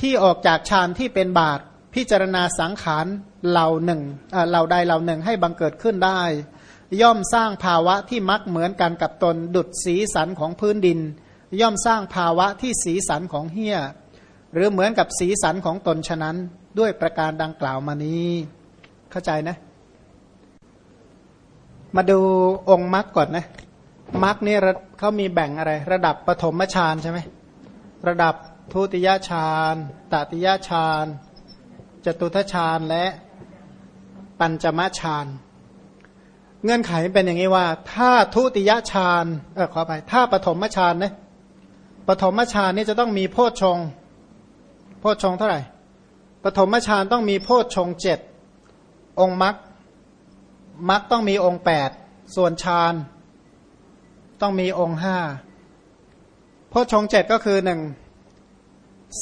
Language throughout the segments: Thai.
ที่ออกจากฌานที่เป็นบาตพิจารณาสังขารเหล่าหนึ่งเหล่าใดเหล่าหนึ่งให้บังเกิดขึ้นได้ ย่อมสร้างภาวะที่มักเหมือนกันกับตนดุดสีสันของพื้นดิน ย่อมสร้างภาวะที่สีสันของเฮี้ย หรือเหมือนกับสีสันของตนฉะนั้นด้วยประการดังกล่าวมานี้ เข้าใจนะ มาดูองค์มรรคก่อนนะมรรคนี่เขามีแบ่งอะไร ระดับปฐมฌานใช่ไหมระดับ ทุติยฌานตติยฌานจตุทฌานและปัญจมฌานเงื่อนไขเป็นอย่างนี้ว่า ถ้าทุติยฌานเออขอไปถ้าปฐมฌานนะปฐมฌานนี่จะต้องมีโพชฌงโพชฌงเท่าไหร่ปฐมฌานต้องมีโพชฌงเจ็ดองค์มรรคมรรคต้องมีองค์แปดส่วนฌานต้องมีองค์ห้าโพชฌงเจ็ดก็คือหนึ่ง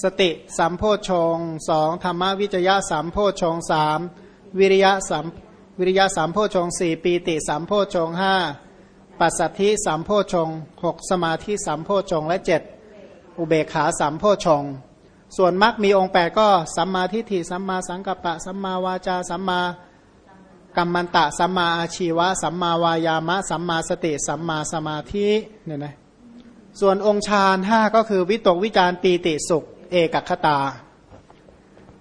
สติสัมโพชงสองธรรมวิจยะสัมโพชงสามวิริยะสัมวิริยะสัมโพชงสี่ปีติสัมโพชงห้าปัสสัทธิสัมโพชงหกสมาธิสัมโพชงและเจ็ดอุเบขาสัมโพชง ส่วนมรรคมีองค์แปดก็สัมมาทิฏฐิสัมมาสังกัปปะสัมมาวาจาสัมมากัมมันตะสัมมาอาชีวะสัมมาวายามะสัมมาสติสัมมาสมาธิเนี่ยนะส่วนองค์ฌานห้าก็คือวิตกวิจารปีติสุข เอกคตา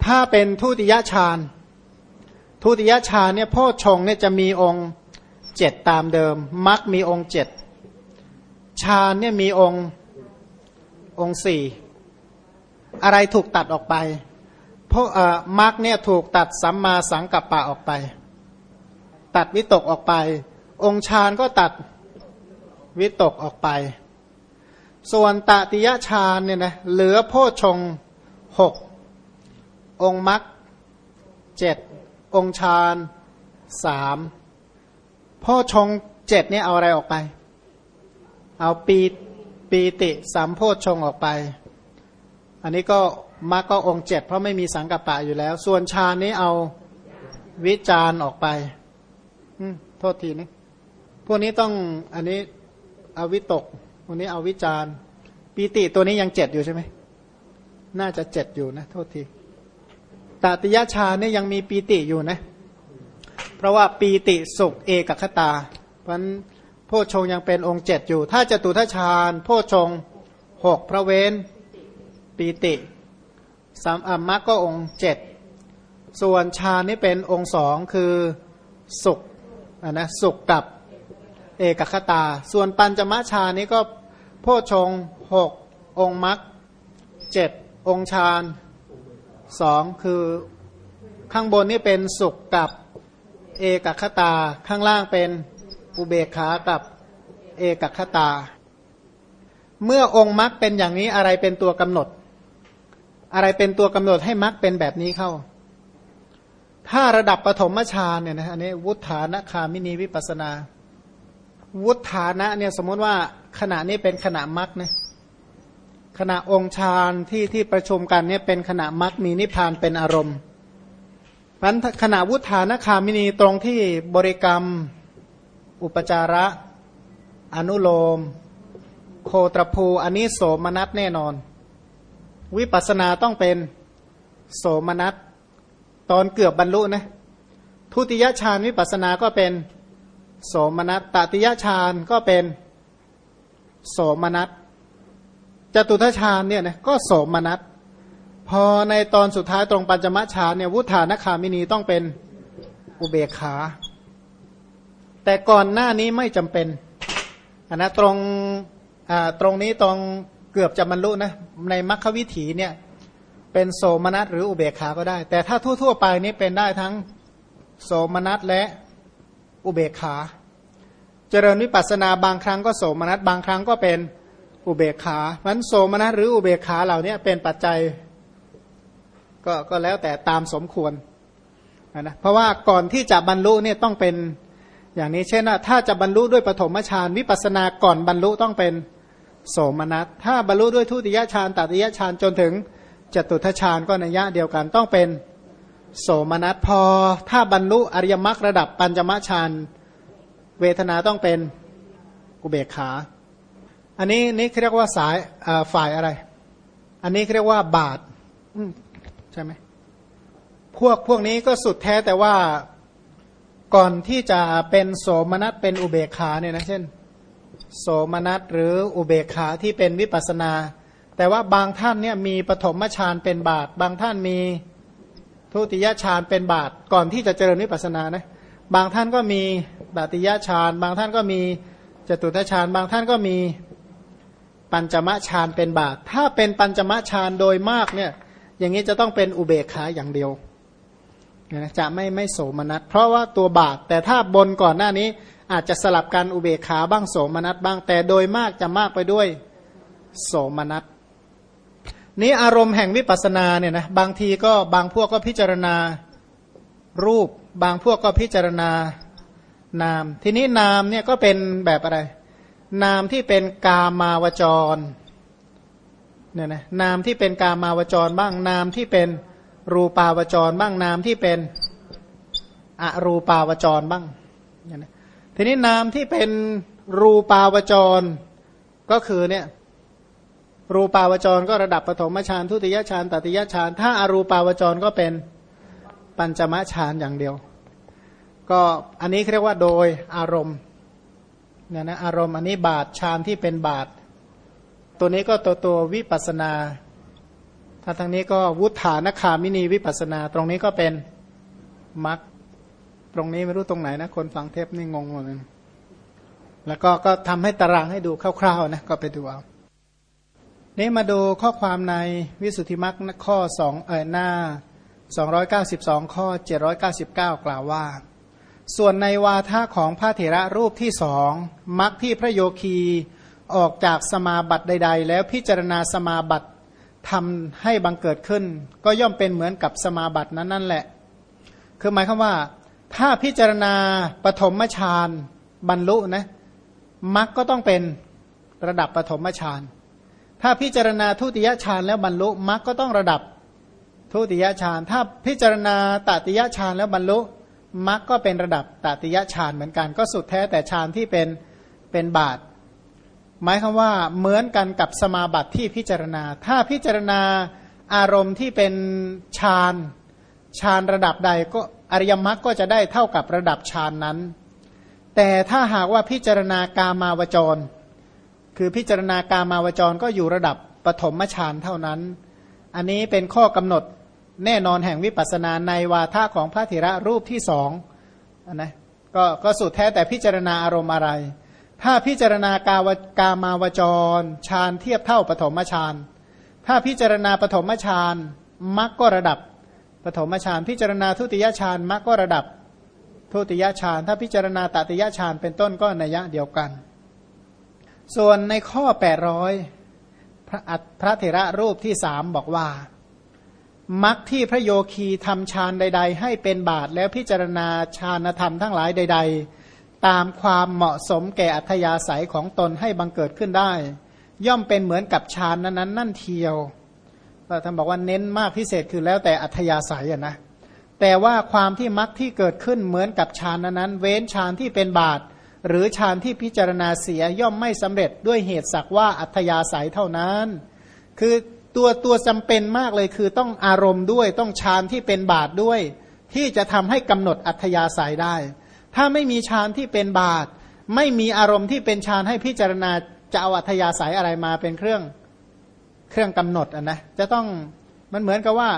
ถ้าเป็นทุติยฌานทุติยฌานเนี่ยพ่อชงเนี่ยจะมีองค์เจ็ดตามเดิมมรรคมีองค์เจ็ดฌานเนี่ยมีองค์องค์สี่อะไรถูกตัดออกไปเพราะมรรคเนี่ยถูกตัดสัมมาสังกัปปะออกไป ตัดวิตกออกไป องค์ฌานก็ตัดวิตกออกไป ส่วนตติยฌานเนี่ยนะเหลือโพชงหกองค์มรรคเจ็ดองค์ฌานสามโพชงเจ็ดนี่เอาอะไรออกไป เอาปีปีติสามโพชงออกไป อันนี้ก็มรรคก็องค์เจ็ดเพราะไม่มีสังกัปปะอยู่แล้ว ส่วนฌานนี้เอาวิจารออกไปโทษทีนี่พวกนี้ต้องอันนี้อวิตก วันนี้เอาวิจารปีติตัวนี้ยังเจ็ดอยู่ใช่ไหมน่าจะเจ็ดอยู่นะ โทษทีตติยชาเนี่ยยังมีปีติอยู่นะ เพราะว่าปีติสุขเอกคตา เพราะนั้นโพชงยังเป็นองค์เจ็ดอยู่ ถ้าจตุทัชานโพชงหกพระเวนปีติสามอัมมะก็องค์เจ็ดส่วนฌานนี่เป็นองค์สองคือสุขะนะสุขกับเอกคตา ส่วนปัญจมะชานี้ก็ โพชงหกองค์มรรคเจ็ดองค์ฌานสองคือข้างบนนี่เป็นสุขกับเอกคตา ข้างล่างเป็นอุเบกขากับเอกคตา เมื่อองค์มรรคเป็นอย่างนี้อะไรเป็นตัวกำหนด อะไรเป็นตัวกำหนดให้มรรคเป็นแบบนี้เข้า ถ้าระดับปฐมฌานเนี่ยนะอันนี้วุฒานคามินีวิปัสนา วุฒานะเนี่ยสมมติว่าขณะนี้เป็นขณะมรรคนะขณะองค์ฌานที่ที่ประชุมกันเนี่ยเป็นขณะมรรคมีนิพพานเป็นอารมณ์พันขณะวุฒานคามินีตรงที่บริกรรม อุปจาระ อนุโลม โคตรภูอันนี้โสมนัสแน่นอน วิปัสนาต้องเป็นโสมนัสตอนเกือบบรรลุนะทุติยฌานวิปัสนาก็เป็น โสมนัสตติยฌานก็เป็นโสมนัสจตุทัชฌานเนี่ยนะก็โสมนัสพอในตอนสุดท้ายตรงปัญจมะฌานเนี่ยวุฒานคามินีต้องเป็นอุเบกขา แต่ก่อนหน้านี้ไม่จำเป็นอันนะตรงตรงนี้ตรงเกือบจะบรรลุนะในมรรควิถีเนี่ยเป็นโสมนัสหรืออุเบกขาก็ได้ แต่ถ้าทั่ว ๆ ไปนี้เป็นได้ทั้งโสมนัสและ อุเบกขา เจริญวิปัสนาบางครั้งก็โสมนัสบางครั้งก็เป็นอุเบกขามันโสมนัสหรืออุเบกขาเหล่านี้เป็นปัจจัยก็ก็แล้วแต่ตามสมควรนะเพราะว่าก่อนที่จะบรรลุเนี่ยต้องเป็นอย่างนี้เช่นถ้าจะบรรลุด้วยปฐมฌานวิปัสนาก่อนบรรลุต้องเป็นโสมนัสถ้าบรรลุด้วยทุติยฌานตติยฌานจนถึงจตุทฌานก็ในยะเดียวกันต้องเป็น โสมนัสพอ ถ้าบรรลุอริยมรรคระดับปัญจมฌานเวทนาต้องเป็นอุเบกขา อันนี้นี่เรียกว่าสายฝ่ายอะไร อันนี้เรียกว่าบาทใช่ไหมพวกพวกนี้ก็สุดแท้แต่ว่าก่อนที่จะเป็นโสมนัสเป็นอุเบกขาเนี่ยนะเช่น โสมนัสหรืออุเบกขาที่เป็นวิปัสนา แต่ว่าบางท่านเนี่ยมีปฐมฌานเป็นบาท บางท่านมี ทุติยฌานเป็นบาทก่อนที่จะเจริญวิปัสนานะบางท่านก็มีตติยฌานบางท่านก็มีจตุทฌานบางท่านก็มีปัญจมะฌานเป็นบาท ถ้าเป็นปัญจมะฌานโดยมากเนี่ยอย่างนี้จะต้องเป็นอุเบกขาอย่างเดียวจะไม่ไม่โสมนัสเพราะว่าตัวบาท แต่ถ้าบนก่อนหน้านี้อาจจะสลับกันอุเบกขาบ้างโสมนัสบ้างแต่โดยมากจะมากไปด้วยโสมนัส นี้อารมณ์แห่งวิปัสสนาเนี่ยนะบางทีก็บางพวกก็พิจารณารูป บางพวกก็พิจารณานาม ทีนี้นามเนี่ยก็เป็นแบบอะไร นามที่เป็นกามาวจรเนี่ยนะนามที่เป็นกามาวจรบ้างนามที่เป็นรูปาวจรบ้างนามที่เป็นอรูปาวจรบ้างเนี่ยนะทีนี้นามที่เป็นรูปาวจรก็คือเนี่ย รูปาวจรก็ระดับปฐมฌานทุติยฌานตติยฌานถ้าอารูปาวจรก็เป็นปัญจมฌานอย่างเดียว ก็อันนี้เรียกว่าโดยอารมณ์เนี่ยนะอารมณ์อันนี้บาทฌานที่เป็นบาท ตัวนี้ก็ตัวตัววิปัสนาถ้าทางนี้ก็วุฒานคามินีวิปัสนา ตรงนี้ก็เป็นมักตรงนี้ไม่รู้ตรงไหนนะคนฟังเทปนี่งงหมดเลยแล้วก็ก็ทำให้ตารางให้ดูคร่าวๆนะก็ไปดูเอา นี้มาดูข้อความในวิสุทธิมรรคข้อสองเออหน้า 292 ข้อ 799 กล่าวว่า ส่วนในวาทะของพระเถระรูปที่สองมรรคที่พระโยคีออกจากสมาบัติใด ๆ แล้วพิจารณาสมาบัติทำให้บังเกิดขึ้น ก็ย่อมเป็นเหมือนกับสมาบัตินั้นนั่นแหละ คือหมายความว่า ถ้าพิจารณาปฐมฌานบรรลุนะมรรคก็ต้องเป็นระดับปฐมฌาน ถ้าพิจารณาทุติยฌานแล้วบรรลุมรรคก็ต้องระดับทุติยฌาน ถ้าพิจารณาตติยฌานแล้วบรรลุมรรคก็เป็นระดับตติยฌานเหมือนกัน ก็สุดแท้แต่ฌานที่เป็นเป็นบาท หมายคือว่าเหมือนกันกับสมาบัติที่พิจารณา ถ้าพิจารณาอารมณ์ที่เป็นฌานฌานระดับใดก็อริยมรรคก็จะได้เท่ากับระดับฌานนั้น แต่ถ้าหากว่าพิจารณากามาวจร คือพิจารณากามาวจรก็อยู่ระดับปฐมฌานเท่านั้น อันนี้เป็นข้อกำหนดแน่นอนแห่งวิปัสสนาในวาทะของพระเถระรูปที่สองนะก็ก็สุดแท้แต่พิจารณาอารมณ์อะไร ถ้าพิจารณากาวกามาวจรฌานเทียบเท่าปฐมฌาน ถ้าพิจารณาปฐมฌานมรรคก็ระดับปฐมฌานพิจารณาทุติยฌานมรรคก็ระดับทุติยฌาน ถ้าพิจารณาตติยฌานเป็นต้นก็นัยยะเดียวกัน ส่วนในข้อ 800 พระพระเถระรูปที่สามบอกว่ามักที่พระโยคีทำฌานใด ๆ ให้เป็นบาทแล้วพิจารณาฌานธรรมทั้งหลายใด ๆ ตามความเหมาะสมแก่อัธยาศัยของตนให้บังเกิดขึ้นได้ ย่อมเป็นเหมือนกับฌานนั้นๆนั่นเทียวเราท่านบอกว่าเน้นมากพิเศษคือแล้วแต่อัธยาศัยนะแต่ว่าความที่มักที่เกิดขึ้นเหมือนกับฌานนั้นเว้นฌานที่เป็นบาท หรือฌานที่พิจารณาเสียย่อมไม่สำเร็จด้วยเหตุสักว่าอัธยาศัยเท่านั้น คือตัวตัวจำเป็นมากเลยคือต้องอารมณ์ด้วยต้องฌานที่เป็นบาทด้วย ที่จะทำให้กำหนดอัธยาศัยได้ ถ้าไม่มีฌานที่เป็นบาท ไม่มีอารมณ์ที่เป็นฌานให้พิจารณาจะเอาอัธยาศัยอะไรมาเป็นเครื่องเครื่องกำหนดอะนะจะต้องมันเหมือนกับว่า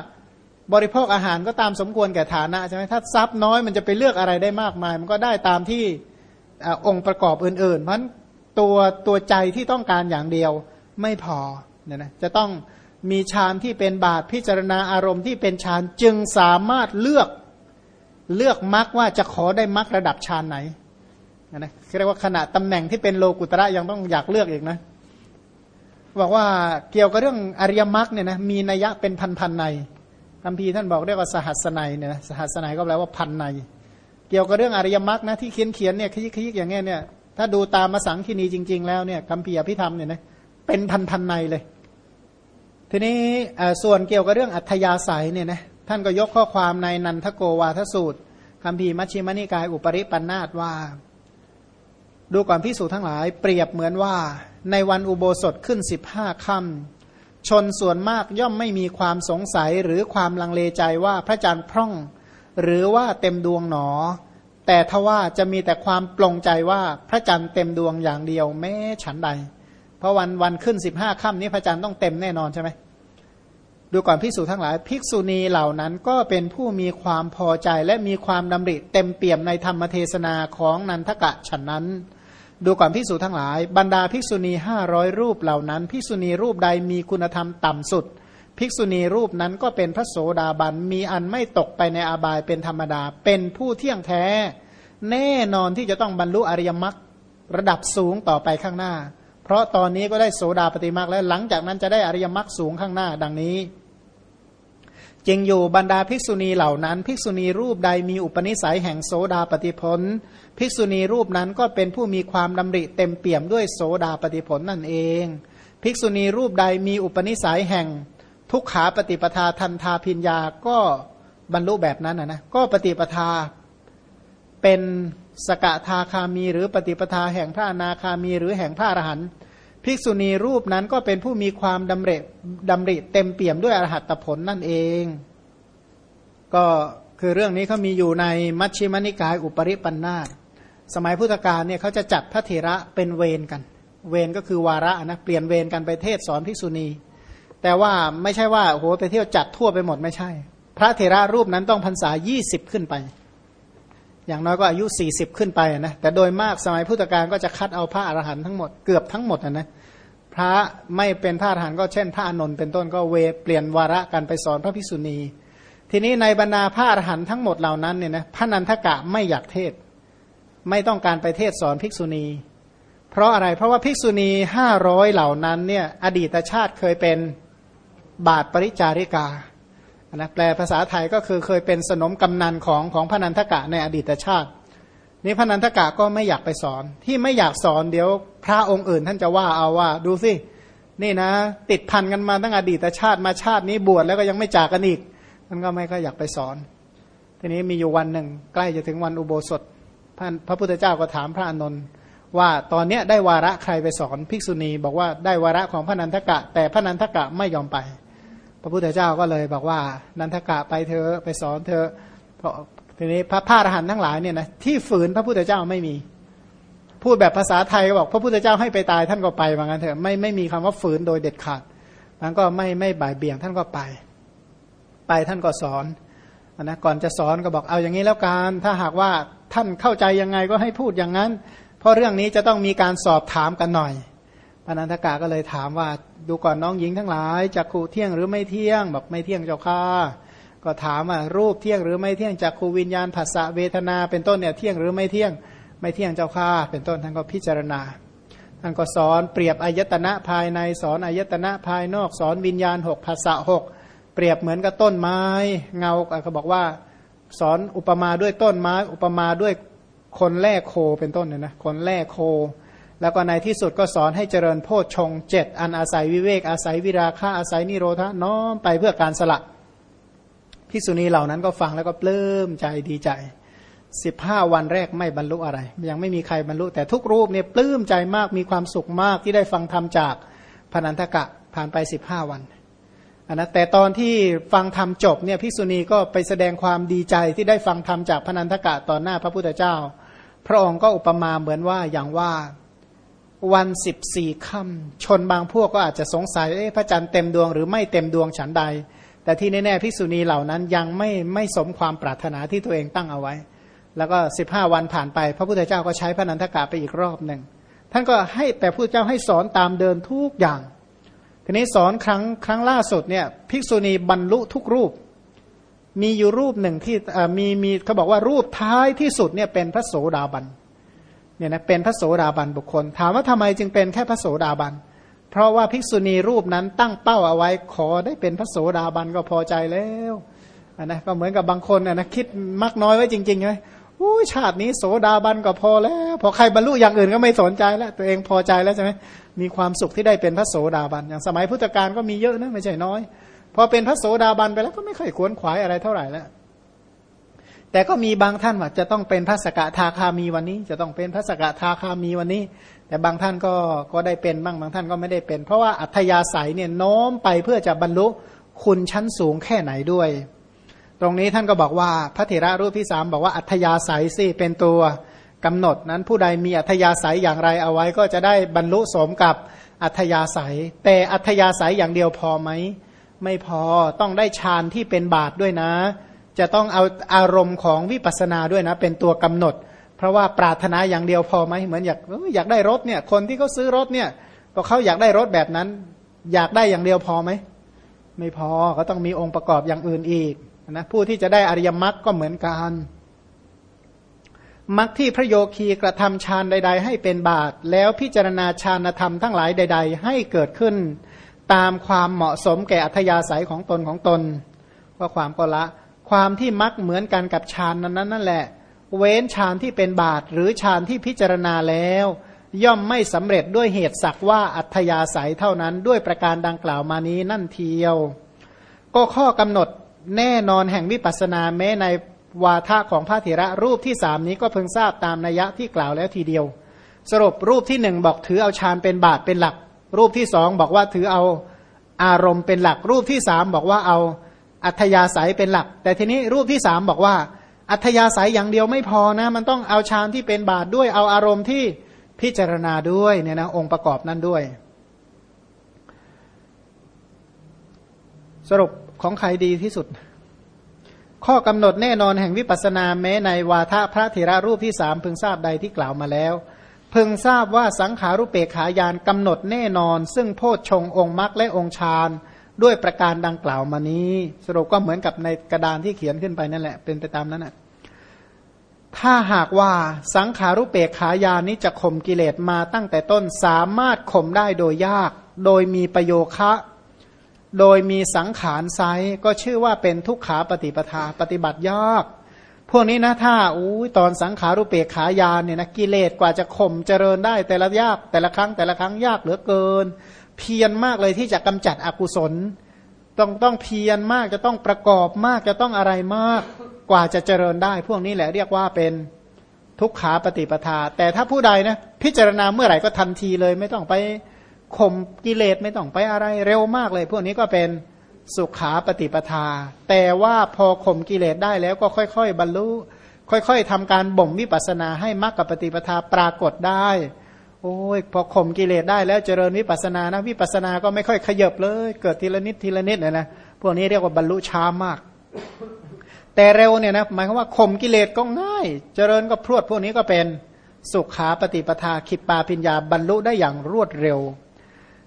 บริโภคอาหารก็ตามสมควรแก่ฐานะใช่ไหมถ้าทรัพย์น้อยมันจะไปเลือกอะไรได้มากมาย มันก็ได้ตามที่ องค์ประกอบอื่นๆ เพราะตัวตัวใจที่ต้องการอย่างเดียวไม่พอเนี่ยนะจะต้องมีฌานที่เป็นบาทพิจารณาอารมณ์ที่เป็นฌานจึงสามารถเลือกเลือกมรรคว่าจะขอได้มรรคระดับฌานไหนนะเรียกว่าขณะตำแหน่งที่เป็นโลกุตระยังต้องอยากเลือกอีกนะบอกว่าเกี่ยวกับเรื่องอริยมรรคเนี่ยนะมีนัยยะเป็นพันพันในคำพีท่านบอกเรียกว่าสหัสไนเนี่ยนะสหัสไนก็แปลว่าพันใน เกี่ยวกับเรื่องอริยมรรคนะที่เขียนเขียนเนี่ยขยิกขยิกอย่างเงี้ยเนี่ยถ้าดูตามมาสังคีนีจริง ๆ แล้วเนี่ยคำพีอภิธรรมเนี่ยนะเป็นพันพันในเลย ทีนี้ส่วนเกี่ยวกับเรื่องอัธยาศัยเนี่ยนะท่านก็ยกข้อความในนันทโกวาทสูตรคำพีมัชฌิมนิกายอุปริปันธาตว่า ดูก่อนพิสูจทั้งหลาย เปรียบเหมือนว่า ในวันอุโบสถขึ้นสิบห้าค่ำชนส่วนมากย่อมไม่มีความสงสัยหรือความลังเลใจว่าพระจันทร์พร่อง หรือว่าเต็มดวงหนอ แต่ทว่าจะมีแต่ความปลงใจว่าพระจันทร์เต็มดวงอย่างเดียวแม้ฉันใด เพราะวันวันขึ้นสิบห้าค่ำนี้พระจันทร์ต้องเต็มแน่นอนใช่ไหมดูก่อนภิกษุทั้งหลายภิกษุณีเหล่านั้นก็เป็นผู้มีความพอใจและมีความดำริเต็มเปี่ยมในธรรมเทศนาของนันทกะฉันนั้น ดูก่อนภิกษุทั้งหลาย บรรดาภิกษุณีห้าร้อยรูปเหล่านั้นภิกษุณีรูปใดมีคุณธรรมต่ำสุด ภิกษุณีรูปนั้นก็เป็นพระโสดาบัน มีอันไม่ตกไปในอาบายเป็นธรรมดา เป็นผู้เที่ยงแท้ แน่นอนที่จะต้องบรรลุอริยมรรคระดับสูงต่อไปข้างหน้า เพราะตอนนี้ก็ได้โสดาปฏิมรรคแล้วหลังจากนั้นจะได้อริยมรรคสูงข้างหน้าดังนี้จริงอยู่บรรดาภิกษุณีเหล่านั้น ภิกษุณีรูปใดมีอุปนิสัยแห่งโสดาปฏิพลภิกษุณีรูปนั้นก็เป็นผู้มีความดำริเต็มเปี่ยมด้วยโสดาปฏิพลนั่นเอง ภิกษุณีรูปใดมีอุปนิสัยแห่ง ทุกขาปฏิปทาทันทาพิญญาก็บรรลุแบบนั้นนะนะก็ปฏิปทาเป็นสกทาคามีหรือปฏิปทาแห่งพระอนาคามีหรือแห่งพระอรหันต์ภิกษุณีรูปนั้นก็เป็นผู้มีความดำริดำริเต็มเปี่ยมด้วยอรหัตผลนั่นเอง ก็คือเรื่องนี้เขามีอยู่ในมัชฌิมนิกายอุปริปันธาสมัยพุทธกาลเนี่ยเขาจะจัดพระเถระเป็นเวรกัน เวรก็คือวาระนะเปลี่ยนเวรกันไปเทศสอนภิกษุณี แต่ว่าไม่ใช่ว่าโหไปเที่ยวจัดทั่วไปหมดไม่ใช่ พระเถระรูปนั้นต้องพรรษายี่สิบขึ้นไป อย่างน้อยก็อายุสี่สิบขึ้นไปนะแต่โดยมากสมัยพุทธกาลก็จะคัดเอาพระอรหันต์ทั้งหมดเกือบทั้งหมดนะพระไม่เป็นพระอรหันต์ก็เช่น พระอนนท์เป็นต้นก็เวเปลี่ยนวาระกันไปสอนพระภิกษุณี ทีนี้ในบรรดาพระอรหันต์ทั้งหมดเหล่านั้นเนี่ยนะพระนันทกะไม่อยากเทศ ไม่ต้องการไปเทศสอนภิกษุณี เพราะอะไรเพราะว่าภิกษุณีห้าร้อยเหล่านั้นเนี่ยอดีตชาติเคยเป็น บาทปริจาริกานะแปลภาษาไทยก็คือเคยเป็นสนมกำนันของของพระนันทกะในอดีตชาติ นี่พระนันทกะก็ไม่อยากไปสอน ที่ไม่อยากสอนเดี๋ยวพระองค์อื่นท่านจะว่าเอาว่าดูสินี่นะ ติดพันกันมาตั้งอดีตชาติมาชาตินี้บวชแล้วก็ยังไม่จากกันอีกท่านก็ไม่ก็อยากไปสอน ทีนี้มีอยู่วันหนึ่ง ใกล้จะถึงวันอุโบสถพระพระพุทธเจ้าก็ถามพระอานนท์ว่าตอนนี้ได้วาระใครไปสอนภิกษุณี บอกว่าได้วาระของพระนันทกะ แต่พระนันทกะไม่ยอมไป พระพุทธเจ้าก็เลยบอกว่า นันทกะไปเธอไปสอนเธอเพราะทีนี้พระพาหันทั้งหลายเนี่ยนะที่ฝืนพระพุทธเจ้าไม่มี พูดแบบภาษาไทยก็บอก พระพุทธเจ้าให้ไปตายท่านก็ไปว่างั้นเถอะไม่ไม่มีคำว่าฝืนโดยเด็ดขาดมันก็ไม่ไม่บ่ายเบี่ยงท่านก็ไป ไปท่านก็สอนนะก่อนจะสอนก็บอกเอาอย่างนี้แล้วกันถ้าหากว่าท่านเข้าใจยังไงก็ให้พูดอย่างนั้น เพราะเรื่องนี้จะต้องมีการสอบถามกันหน่อย ปนันทกาก็เลยถามว่าดูก่อนน้องหญิงทั้งหลายจักขูเที่ยงหรือไม่เที่ยงบอกไม่เที่ยงเจ้าค่ะก็ถามว่ารูปเที่ยงหรือไม่เที่ยงจักขูวิญญาณผัสสะเวทนา เป็นต้นเนี่ยเที่ยงหรือไม่เที่ยงไม่เที่ยงเจ้าค่ะเป็นต้นท่านก็พิจารณาท่านก็สอนเปรียบอายตนะภายในสอนอายตนะภายนอกสอนวิญญาณหกภาษะหกเปรียบเหมือนกับต้นไม้เงาก็บอกว่า สอนอุปมาด้วยต้นไม้ อุปมาด้วยคนแล่โคเป็นต้นเนี่ยนะคนแล่โค แล้วก็ในที่สุดก็สอนให้เจริญโพชฌงเจ็ดอันอาศัยวิเวกอาศัยวิราคะอาศัยนิโรธน้อมไปเพื่อการสละพิสุนีเหล่านั้นก็ฟังแล้วก็ปลื้มใจดีใจสิบห้าวันแรกไม่บรรลุอะไร ยังไม่มีใครบรรลุ แต่ทุกรูปเนี่ยปลื้มใจมากมีความสุขมากที่ได้ฟังธรรมจากพนันทกะผ่านไปสิบห้าวันนนะแต่ตอนที่ฟังธรรมจบเนี่ยพิสุณีก็ไปแสดงความดีใจที่ได้ฟังธรรมจากพนันทกะต่อหน้าพระพุทธเจ้า พระองค์ก็อุปมาเหมือนว่าอย่างว่า วันสิบสี่ค่ำชนบางพวกก็อาจจะสงสัยพระจันทร์เต็มดวงหรือไม่เต็มดวงฉันใด แต่ที่แน่ๆพิสุณีเหล่านั้นยังไม่ไม่สมความปรารถนาที่ตัวเองตั้งเอาไว้ แล้วก็สิบห้าวันผ่านไป พระพุทธเจ้าก็ใช้พระนันทกะไปอีกรอบหนึ่งท่านก็ให้แต่พระพุทธเจ้าให้สอนตามเดินทุกอย่าง ทีนี้สอนครั้งครั้งล่าสุดเนี่ยภิกษุณีบรรลุทุกรูป มีอยู่รูปหนึ่งที่มีมีเขาบอกว่ารูปท้ายที่สุดเนี่ยเป็นพระโสดาบันเเนี่ยนะเป็นพระโสดาบันบุคคล ถามว่าทำไมจึงเป็นแค่พระโสดาบัน เพราะว่าภิกษุณีรูปนั้นตั้งเป้าเอาไว้ขอได้เป็นพระโสดาบันก็พอใจแล้วนะก็เหมือนกับบางคนนะคิดมักน้อยไว้จริงๆไงอู้ชาตินี้โสดาบันก็พอแล้ว พอใครบรรลุอย่างอื่นก็ไม่สนใจแล้ว ตัวเองพอใจแล้วใช่ไหมมีความสุขที่ได้เป็นพระโสดาบันอย่างสมัยพุทธกาลก็มีเยอะนะไม่ใช่น้อย พอเป็นพระโสดาบันไปแล้วก็ไม่ค่อยควรขวายอะไรเท่าไหร่แล้ว แต่ก็มีบางท่านว่าจะต้องเป็นพระสกทาคามีวันนี้ จะต้องเป็นพระสกทาคามีวันนี้ แต่บางท่านก็ก็ได้เป็นบ้างบางท่านก็ไม่ได้เป็น เพราะว่าอัธยาศัยเนี่ยโน้มไปเพื่อจะบรรลุคุณชั้นสูงแค่ไหนด้วย ตรงนี้ท่านก็บอกว่าพระเถระรูปที่สามบอกว่าอัธยาศัยสิเป็นตัวกำหนดนั้นผู้ใดมีอัธยาศัยอย่างไรเอาไว้ก็จะได้บรรลุสมกับอัธยาศัย แต่อัธยาศัยอย่างเดียวพอไหมไม่พอต้องได้ฌานที่เป็นบาทด้วยนะ จะต้องเอาอารมณ์ของวิปัสสนาด้วยนะ เป็นตัวกำหนด เพราะว่าปรารถนาอย่างเดียวพอไหมเหมือนอยากอยากได้รถเนี่ย คนที่เขาซื้อรถเนี่ยก็เขาอยากได้รถแบบนั้น อยากได้อย่างเดียวพอไหมไม่พอก็ต้องมีองค์ประกอบอย่างอื่นอีกนะผู้ที่จะได้อริยมรรคก็เหมือนกันมรรคที่พระโยคีกระทำฌานใด ๆ ให้เป็นบาตแล้วพิจารณาฌานธรรมทั้งหลายใด ๆ ให้เกิดขึ้น ตามความเหมาะสมแก่อัธยาศัยของตนของตนว่าความก็ละ ความที่มักเหมือนกันกับฌานนั้นนั่นแหละ เว้นฌานที่เป็นบาตหรือฌานที่พิจารณาแล้ว ย่อมไม่สำเร็จด้วยเหตุสักว่าอัธยาศัยเท่านั้นด้วยประการดังกล่าวมานี้นั่นเทียว ก็ข้อกำหนดแน่นอนแห่งวิปัสสนาแม้ในวาทะของพระเถระรูปที่สามนี้ก็เพิ่งทราบตามนัยยะที่กล่าวแล้วทีเดียว สรุปรูปที่หนึ่งบอกถือเอาฌานเป็นบาตเป็นหลัก รูปที่สองบอกว่าถือเอาอารมณ์เป็นหลักรูปที่สามบอกว่าเอา อัธยาศัยเป็นหลัก แต่ทีนี้รูปที่สามบอกว่า อัธยาศัยอย่างเดียวไม่พอนะ มันต้องเอาฌานที่เป็นบาทด้วยเอาอารมณ์ที่พิจารณาด้วยเนี่ยนะองค์ประกอบนั้นด้วย สรุปของใครดีที่สุด ข้อกำหนดแน่นอนแห่งวิปัสสนาแม้ในวาทะพระเถระรูปที่สามพึงทราบใดที่กล่าวมาแล้วพึงทราบว่าสังขารุเปกขายานกำหนดแน่นอน ซึ่งโพชฌงองค์มรรคและองค์ฌาน ด้วยประการดังกล่าวมานี้ สรุปก็เหมือนกับในกระดานที่เขียนขึ้นไปนั่นแหละ เป็นไปตามนั้นแหะถ้าหากว่าสังขารุเปกขายานนี้จะข่มกิเลสมาตั้งแต่ต้นสามารถข่มได้โดยยาก โดยมีประโยคะ โดยมีสังขารไซก็ชื่อว่าเป็นทุกขาปฏิปทาปฏิบัติยาก พวกนี้นะถ้าอู้ตอนสังขารุเปกขายานเนี่ยนะกิเลสกว่าจะข่มเจริญได้แต่ละยากแต่ละครั้งแต่ละครั้งยากเหลือเกิน เพียรมากเลยที่จะกำจัดอกุศล ต้องต้องเพียรมากจะต้องประกอบมากจะต้องอะไรมากกว่าจะเจริญได้ พวกนี้แหละเรียกว่าเป็นทุกขาปฏิปทา แต่ถ้าผู้ใดนะพิจารณาเมื่อไหร่ก็ทันทีเลย ไม่ต้องไปข่มกิเลสไม่ต้องไปอะไรเร็วมากเลย พวกนี้ก็เป็นสุขาปฏิปทา แต่ว่าพอข่มกิเลสได้แล้วก็ค่อย ๆ บรรลุ ค่อย ๆทำการบ่มวิปัสนาให้มรรคกับปฏิปทาปรากฏได้ โอ้ยพอข่มกิเลสได้แล้วเจริญวิปัสนานะวิปัสนาก็ไม่ค่อยขยับเลย เกิดทีละนิดทีละนิดนะนะพวกนี้เรียกว่าบรรลุช้ามาก แต่เร็วเนี่ยนะหมายความว่าข่มกิเลสก็ง่าย เจริญก็พรวดพวกนี้ก็เป็นสุขาปฏิปทาขิปปาปิญญาบรรลุได้อย่างรวดเร็ว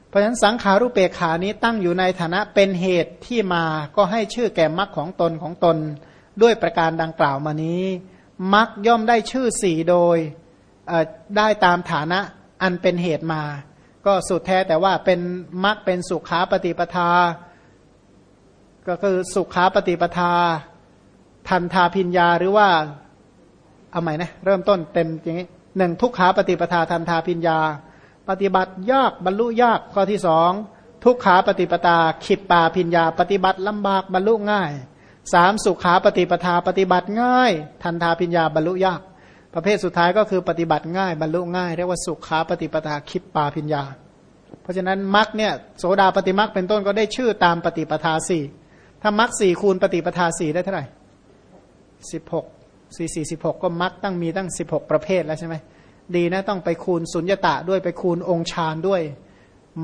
เพราะฉะนั้นสังขารุเปขานี้ตั้งอยู่ในฐานะเป็นเหตุที่มาก็ให้ชื่อแก่มรรคของตนของตน ด้วยประการดังกล่าวมานี้มรรคย่อมได้ชื่อสี่โดยได้ตามฐานะ อันเป็นเหตุมา ก็สุดแท้แต่ว่าเป็นมรรคเป็นสุขาปฏิปทา ก็คือสุขาปฏิปทา ทันทาพิญญาหรือว่าเอาใหม่นะเริ่มต้นเต็มอย่างนี้หนึ่งทุกขาปฏิปทาทันทาพิญญา ปฏิบัติยากบรรลุยากข้อที่สองทุกขาปฏิปทาขิดป่าพิญญา ปฏิบัติลำบากบรรลุง่ายสามสุขาปฏิปทาปฏิบัติง่าย ทันทาพิญญาบรรลุยาก ประเภทสุดท้ายก็คือปฏิบัติง่ายบรรลุง่ายเรียกว่าสุขาปฏิปทาขิดป่าพิญญา เพราะฉะนั้นมรรคเนี่ยโสดาปฏิมรรคเป็นต้นก็ได้ชื่อตามปฏิปทาสี่ถ้ามรรคสี่คูณปฏิปทาสี่ได้เท่าไหร่สิบหกสี่สี่สิบหกก็มรรคตั้งมีตั้งสิบหกประเภทแล้วใช่ไหมดีนะต้องไปคูณสุญญตะด้วยไปคูณองค์ฌานด้วย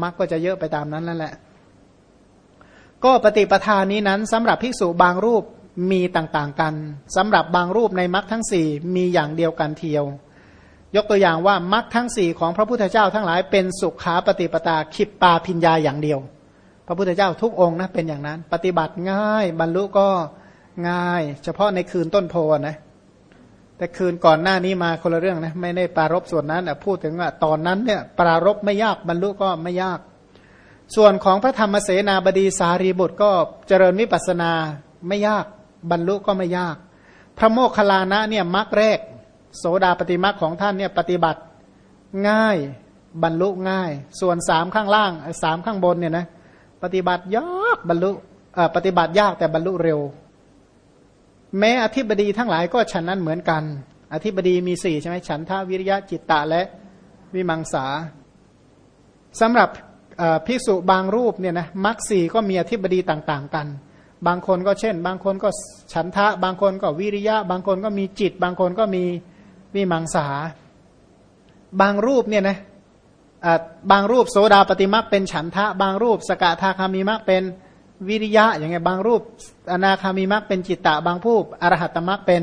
มักก็จะเยอะไปตามนั้นนั่นแหละ ก็ปฏิปทานนี้นั้นสำหรับภิกษุบางรูป มีต่างๆกันสำหรับบางรูปในมรรคทั้งสี่มีอย่างเดียวกันเทียว ยกตัวอย่างว่ามรรคทั้งสี่ของพระพุทธเจ้าทั้งหลายเป็นสุขาปฏิปทาขิปปาพิญญาอย่างเดียว พระพุทธเจ้าทุกองค์นะเป็นอย่างนั้น ปฏิบัติง่าย บรรลุก็ง่าย เฉพาะในคืนต้นโพนะแต่คืนก่อนหน้านี้มาคนละเรื่องนะไม่ได้ปรารบส่วนนั้นพูดถึงว่าตอนนั้นเนี่ยปรารบไม่ยากบรรลุก็ไม่ยาก ส่วนของพระธรรมเสนาบดีสารีบุตรก็เจริญวิปัสนาไม่ยาก บรรลุก็ไม่ยาก พระโมคคัลลานะเนี่ยมรรคแรก โสดาปฏิมรรคของท่านเนี่ยปฏิบัติง่ายบรรลุง่าย ส่วนสามข้างล่างสามข้างบนเนี่ยนะปฏิบัติยากบรรลุปฏิบัติยากแต่บรรลุเร็ว แม้อธิบดีทั้งหลายก็ฉันนั้นเหมือนกัน อธิบดีมีสี่ใช่ไหมฉันทาวิริยะจิตตะและวิมังสาสำหรับภิกษุบางรูปเนี่ยนะมรรคสี่ก็มีอธิบดีต่าง ๆ กัน บางคนก็เช่น บางคนก็ฉันทะ บางคนก็วิริยะ บางคนก็มีจิต บางคนก็มีวิมังสา บางรูปเนี่ยนะบางรูปโสดาปฏิมักเป็นฉันทะ บางรูปสกทาคามีมักเป็นวิริยะอย่างไงบางรูป อนาคามีมักเป็นจิตตะ บางรูปอรหัตมักเป็น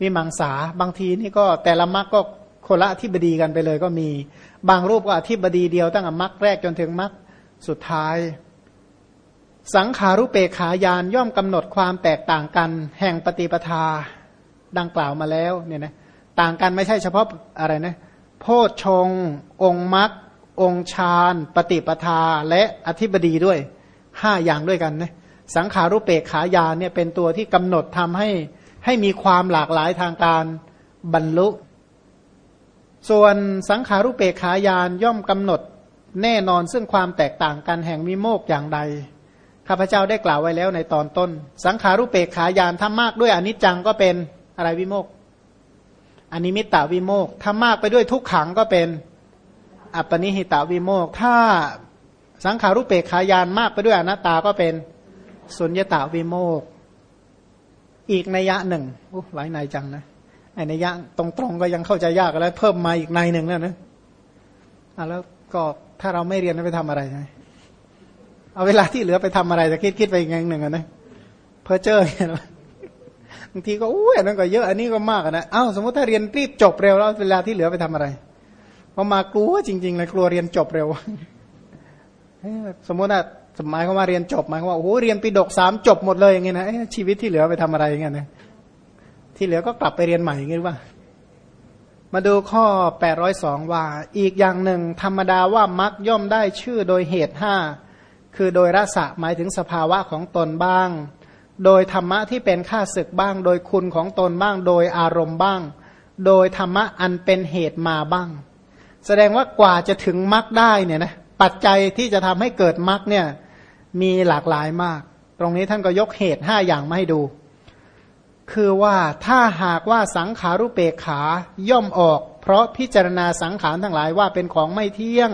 วิมังสา บางทีนี่ก็แต่ละมักก็คนละที่บดีกันไปเลยก็มี บางรูปก็อธิบดีเดียวตั้งแต่มรรคแรกจนถึงมรรคสุดท้าย สังขารุเปขายานย่อมกำหนดความแตกต่างกัน แห่งปฏิปทาดังกล่าวมาแล้วเนี่ยนะต่างกันไม่ใช่เฉพาะอะไรนะโพชฌงองค์มรรคองค์ฌานปฏิปทาและอธิบดีด้วยห้าอย่างด้วยกันนะสังขารุเปกขายานเนี่ยเป็นตัวที่กำหนดทำให้ให้มีความหลากหลายทางการบรรลุ ส่วนสังขารุเปกขายานย่อมกำหนดแน่นอนซึ่งความแตกต่างกันแห่งมิโมกอย่างใด ข้าพเจ้าได้กล่าวไว้แล้วในตอนต้น สังขารุเปกขายานถ้ามากด้วยอนิจจังก็เป็นอะไรวิโมกอนิมิตตวิโมกถ้ามากไปด้วยทุกขังก็เป็นอัปปนิหิตาวิโมกถ้าสังขารุเปกขายานมากไปด้วยอนัตตาก็เป็นสุญญตาวิโมกอีกนัยยะหนึ่งหลายนายจังนะไอ้ในยะตรงๆก็ยังเข้าใจยากแล้ว เพิ่มมาอีกในหนึ่งแล้วนะอะแล้วก็ถ้าเราไม่เรียนไปทำอะไรใช่ เอาเวลาที่เหลือไปทำอะไรจะคิดคิดไปอีกอย่างหนึ่งนะเพอเจอเนี่ยบางทีก็อุ้ยนนั้นก็เยอะอันนี้ก็มากนะเอ้าสมมติถ้าเรียนรีบจบเร็วแล้วเวลาที่เหลือไปทำอะไรพอมากลัวจริงๆเลยกลัวเรียนจบเร็วสมมติว่าสมัยเขามาเรียนจบหมายความว่าโอ้โหเรียนปีดกสามจบหมดเลยอย่างเงี้ยนะชีวิตที่เหลือไปทำอะไรอย่างเงี้ยนะที่เหลือก็กลับไปเรียนใหม่เงี้ยว่ามาดูข้อ 802 ว่า อีกอย่างหนึ่งธรรมดาว่ามักย่อมได้ชื่อโดยเหตุห้า คือโดยรสะหมายถึงสภาวะของตนบ้าง โดยธรรมะที่เป็นข้าศึกบ้าง โดยคุณของตนบ้าง โดยอารมณ์บ้าง โดยธรรมะอันเป็นเหตุมาบ้าง แสดงว่ากว่าจะถึงมรรคได้เนี่ยนะปัจจัยที่จะทำให้เกิดมรรคเนี่ยมีหลากหลายมาก ตรงนี้ท่านก็ยกเหตุห้าอย่างมาให้ดู คือว่าถ้าหากว่าสังขารุเปกขาย่อมออก เพราะพิจารณาสังขารทั้งหลายว่าเป็นของไม่เที่ยง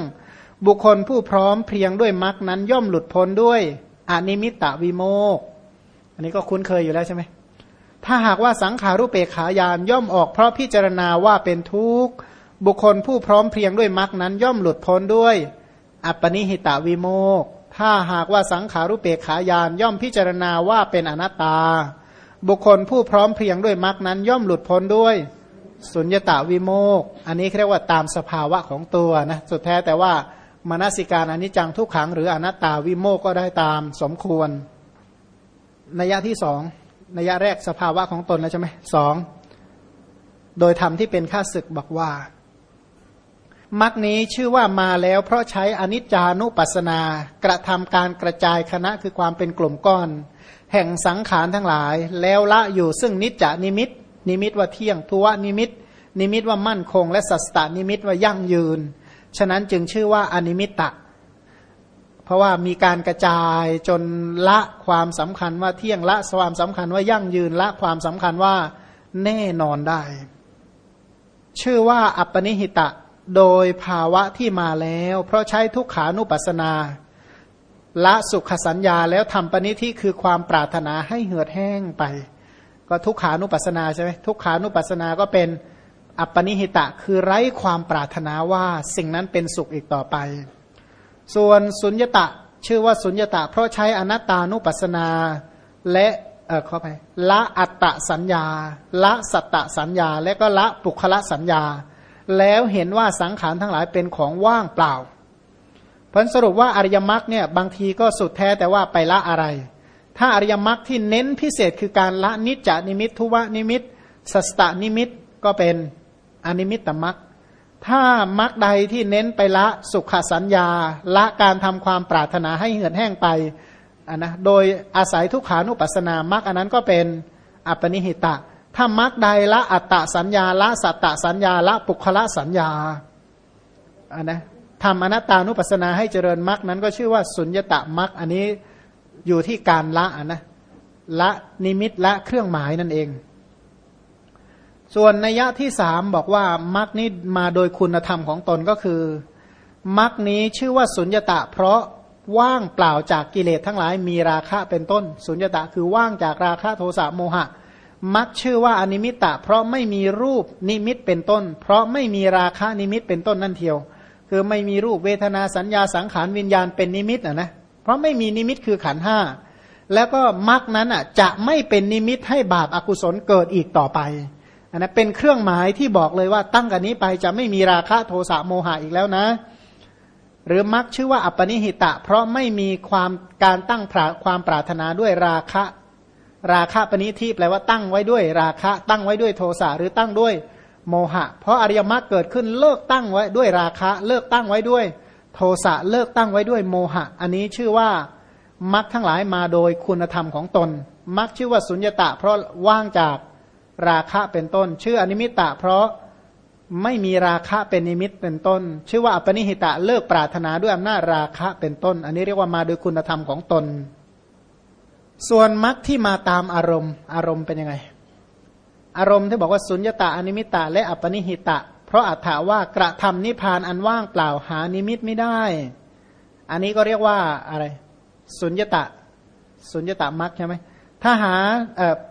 บุคคลผู้พร้อมเพียงด้วยมรรคนั้นย่อมหลุดพ้นด้วยอนิมิตตวิโมก อันนี้ก็คุ้นเคยอยู่แล้วใช่ไหม ถ้าหากว่าสังขารุเปขายานย่อมออกเพราะพิจารณาว่าเป็นทุกข์ บุคคลผู้พร้อมเพียงด้วยมรรคนั้นย่อมหลุดพ้นด้วย อัปปนิหิตาวิโมก ถ้าหากว่าสังขารุเปขายานย่อมพิจารณาว่าเป็นอนัตตา บุคคลผู้พร้อมเพียงด้วยมรรคนั้นย่อมหลุดพ้นด้วยสุญญตาวิโมก อันนี้เรียกว่าตามสภาวะของตัวนะ สุดแท้แต่ว่า มนสิการอนิจจังทุกขังหรืออนัตตาวิโมกก็ได้ตามสมควรนัยยะที่สองนัยยะแรกสภาวะของตนแล้วใช่ไหมสองโดยธรรมที่เป็นข้าศึกบอกว่ามรรคนี้ชื่อว่ามาแล้วเพราะใช้อนิจจานุปัสสนากระทำการกระจายฆนะคือความเป็นกลุ่มก้อน แห่งสังขารทั้งหลาย แล้วละอยู่ซึ่งนิจจนิมิต นิมิตว่าเที่ยงธุวนิมิต นิมิตว่ามั่นคง และสัสสตนิมิตว่ายั่งยืน ฉะนั้นจึงชื่อว่าอนิมิตตะ เพราะว่ามีการกระจายจนละความสำคัญว่าเที่ยงละความสำคัญว่ายั่งยืนละความสำคัญว่าแน่นอนได้ ชื่อว่าอัปปนิหิตะโดยภาวะที่มาแล้ว เพราะใช้ทุกขานุปัสนา ละสุขสัญญาแล้วทำปณิที่คือความปรารถนาให้เหือดแห้งไป ก็ทุกขานุปัสนาใช่ไหมทุกขานุปัสนาก็เป็น อัปปนิหิตะคือไร้ความปรารถนาว่าสิ่งนั้นเป็นสุขอีกต่อไป ส่วนสุญญตะชื่อว่าสุญญตะ เพราะใช้อนัตตานุปัสนา และเออเข้าไปละอัตตสัญญา ละสัตตสัญญา และก็ละปุคละสัญญา แล้วเห็นว่าสังขารทั้งหลายเป็นของว่างเปล่าผลสรุปว่าอริยมรรคเนี่ยบางทีก็สุดแท้แต่ว่าไปละอะไร ถ้าอริยมรรคที่เน้นพิเศษคือการละนิจจานิมิต ทุวนิมิต สัสตานิมิตก็เป็น อนิมิตตมรรคถ้ามรรคใดที่เน้นไปละสุขสัญญา ละการทำความปรารถนาให้เหือดแห้งไปนนะโดยอาศัยทุกขานุปัสสนามรรคอันนั้นก็เป็นอัปนิหิตะ ถ้ามรรคใดละอัตตสัญญาละสัตตสัญญาละปุคละสัญญาอันนะทำอนัตตานุปัสสนาให้เจริญมรรคนั้นก็ชื่อว่าสุญญตะมรรคอันนี้อยู่ที่การละนะละนิมิตละเครื่องหมายนั่นเอง ส่วนนัยยะที่สามบอกว่ามรรคนี้มาโดยคุณธรรมของตนก็คือมรรคนี้ชื่อว่าสุญญตะ เพราะว่างเปล่าจากกิเลสทั้งหลายมีราคะเป็นต้น สุญญตะคือว่างจากราคะโทสะโมหะมรรคชื่อว่าอนิมิตตะ เพราะไม่มีรูปนิมิตเป็นต้น เพราะไม่มีราคะนิมิตเป็นต้นนั่นเทียว คือไม่มีรูปเวทนาสัญญาสังขารวิญญาณเป็นนิมิตอะนะเพราะไม่มีนิมิตคือขันห้าแล้วก็มรคนั้นอะจะไม่เป็นนิมิตให้บาปอากุศลเกิดอีกต่อไป อันนั้นเป็นเครื่องหมายที่บอกเลยว่าตั้งกันนี้ไปจะไม่มีราคะโทสะโมหะอีกแล้วนะ หรือมรรคชื่อว่าอัปปนิหิตะ เพราะไม่มีความการตั้งความปรารถนาด้วยราคะ ราคะปณิทิแปลว่าตั้งไว้ด้วยราคะ ตั้งไว้ด้วยโทสะหรือตั้งด้วยโมหะ เพราะอริยมรรคเกิดขึ้นเลิกตั้งไว้ด้วยราคะ เลิกตั้งไว้ด้วยโทสะเลิกตั้งไว้ด้วยโมหะ อันนี้ชื่อว่ามรรคทั้งหลายมาโดยคุณธรรมของตนมรรคชื่อว่าสุญญตะ เพราะว่างจาก ราคะเป็นต้น ชื่ออนิมิตะ เพราะไม่มีราคะเป็นนิมิตเป็นต้น ชื่อว่าอปนิหิตะเลิกปรารถนาด้วยอำนาจราคะเป็นต้น อันนี้เรียกว่ามาโดยคุณธรรมของตน ส่วนมรรคที่มาตามอารมณ์ อารมณ์เป็นยังไง อารมณ์ที่บอกว่าสุญญตาอนิมิตะและอปนิหิตะ เพราะอัฏฐาว่ากระทำนิพพานอันว่างเปล่าหานิมิตไม่ได้ อันนี้ก็เรียกว่าอะไร สุญญตะ สุญญตามรรคใช่ไหม ถ้าหา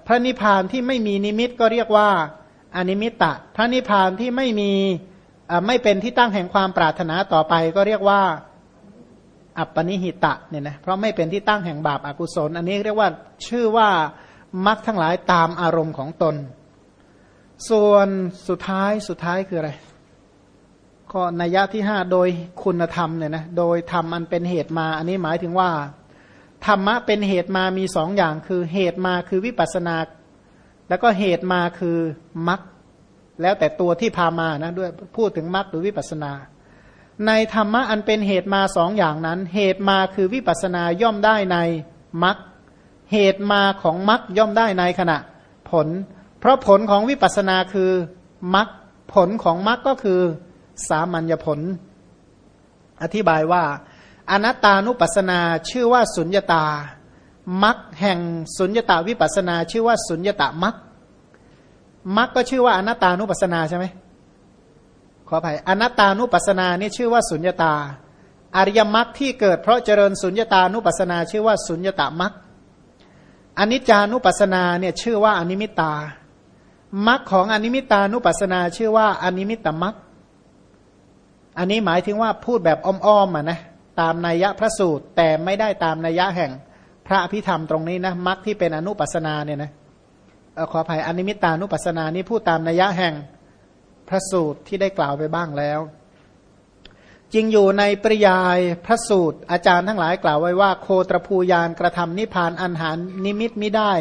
พระนิพพานที่ไม่มีนิมิตก็เรียกว่าอนิมิตตะ พระนิพพานที่ไม่มีไม่เป็นที่ตั้งแห่งความปรารถนาต่อไปก็เรียกว่าอัปปนิหิตะเนี่ยนะเพราะไม่เป็นที่ตั้งแห่งบาปอากุศล อันนี้เรียกว่าชื่อว่ามักทั้งหลายตามอารมณ์ของตน ส่วนสุดท้ายสุดท้ายคืออะไรก็นัยยะที่ห้าโดยคุณธรรมเนี่ยนะโดยธรรมอันเป็นเหตุมา อันนี้หมายถึงว่า ธรรมะเป็นเหตุมามีสองอย่างคือเหตุมาคือวิปัสนา แล้วก็เหตุมาคือมักแล้วแต่ตัวที่พามานะด้วยพูดถึงมักหรือวิปัสนา ในธรรมะอันเป็นเหตุมาสองอย่างนั้น เหตุมาคือวิปัสนาย่อมได้ในมรรคเหตุมาของมรรคย่อมได้ในขณะ ผล เพราะผลของวิปัสนาคือมรรคผลของมรรคก็คือสามัญญผล อธิบายว่า อนัตตานุปัสนาชื่อว่าสุญญตามรรคแห่งสุญญตาวิปัสนาชื่อว่าสุญญตามรรคมรรคก็ชื่อว่าอนัตตานุปัสนาใช่ไหมขออภัยอนัตตานุปัสนานี่ชื่อว่าสุญญตา อริยมรรคที่เกิดเพราะเจริญสุญญตานุปัสสนาชื่อว่าสุญญตามรรคอนิจจานุปัสสนาเนี่ยชื่อว่าอนิมิตามรรคของอนิมิตตานุปัสสนาชื่อว่าอนิมิตมรรคอันนี้หมายถึงว่าพูดแบบอ้อมๆอะนะ ตามนัยยะพระสูตร แต่ไม่ได้ตามนัยยะแห่งพระอภิธรรมตรงนี้นะมรรคที่เป็นอนุปัสสนาเนี่ยนะขออภัยอนิมิตตานุปัสสนานี้พูดตามนัยยะแห่งพระสูตรที่ได้กล่าวไปบ้างแล้วจริงอยู่ในปริยายพระสูตร อาจารย์ทั้งหลายกล่าวไว้ว่า โคตรภูยานกระทำนิพานอันหารนิมิตไม่ได้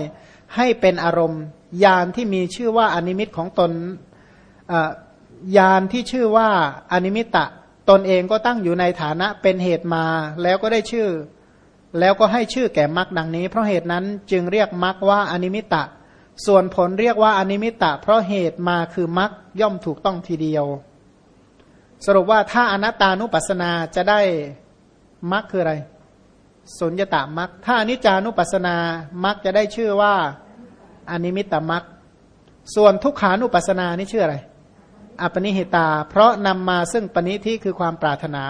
ให้เป็นอารมณ์ยานที่มีชื่อว่าอนิมิตของตนยานที่ชื่อว่าอนิมิตะ ตนเองก็ตั้งอยู่ในฐานะเป็นเหตุมาแล้วก็ได้ชื่อ แล้วก็ให้ชื่อแก่มรรคดังนี้ เพราะเหตุนั้นจึงเรียกมรรคว่าอนิมิตะ ส่วนผลเรียกว่าอนิมิตะ เพราะเหตุมาคือมรรคย่อมถูกต้องทีเดียว สรุปว่าถ้าอนัตตานุปัสสนาจะได้มรรคคืออะไรสุญญตามรรคถ้าอนิจจานุปัสสนามรรคจะได้ชื่อว่าอนิมิตามรรคส่วนทุกขานุปัสสนานี่ชื่ออะไร อปนิหิตา เพราะนำมาซึ่งปณิที่คือความปรารถนา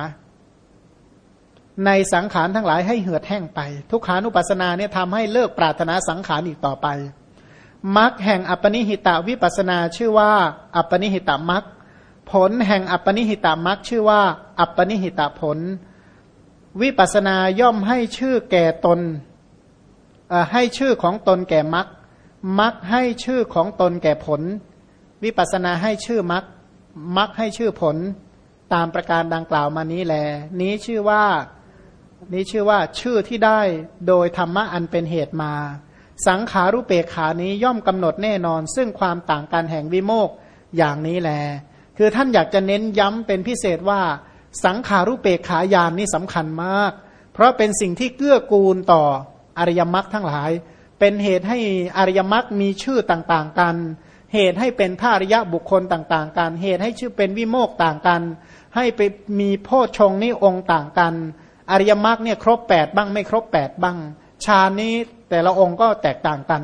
ในสังขารทั้งหลายให้เหือดแห้งไป ทุกขานุปัสสนาเนี่ยทำให้เลิกปรารถนาสังขารอีกต่อไปมรรคแห่งอัปปนิหิตาวิปัสนาชื่อว่า อัปปนิหิตามรรคผลแห่งอัปปนิหิตามรรคชื่อว่า อัปปนิหิตาผล วิปัสนาย่อมให้ชื่อแก่ตนให้ชื่อของตนแก่มรรคมรรคให้ชื่อของตนแก่ผล วิปัสนาให้ชื่อมรรค มรรคให้ชื่อผลตามประการดังกล่าวมานี้แล นี้ชื่อว่านี้ชื่อว่าชื่อที่ได้โดยธรรมะอันเป็นเหตุมา สังขารุเปกขานี้ย่อมกำหนดแน่นอน ซึ่งความต่างกันแห่งวิโมกอย่างนี้แล คือท่านอยากจะเน้นย้ำเป็นพิเศษว่า สังขารุเปกขายานนี้สำคัญมาก เพราะเป็นสิ่งที่เกื้อกูลต่ออริยมรรคทั้งหลาย เป็นเหตุให้อริยมรรคมีชื่อต่างๆกัน เหตุให้เป็นพระริยะบุคคลต่าง ๆ กัน เหตุให้ชื่อเป็นวิโมกต่างกัน ให้ไปมีโพชงนี่องค์ต่างกัน อริยมรรคเนี่ยครบแปดบ้างไม่ครบแปดบ้างชานี้แต่ละองค์ก็แตกต่างกัน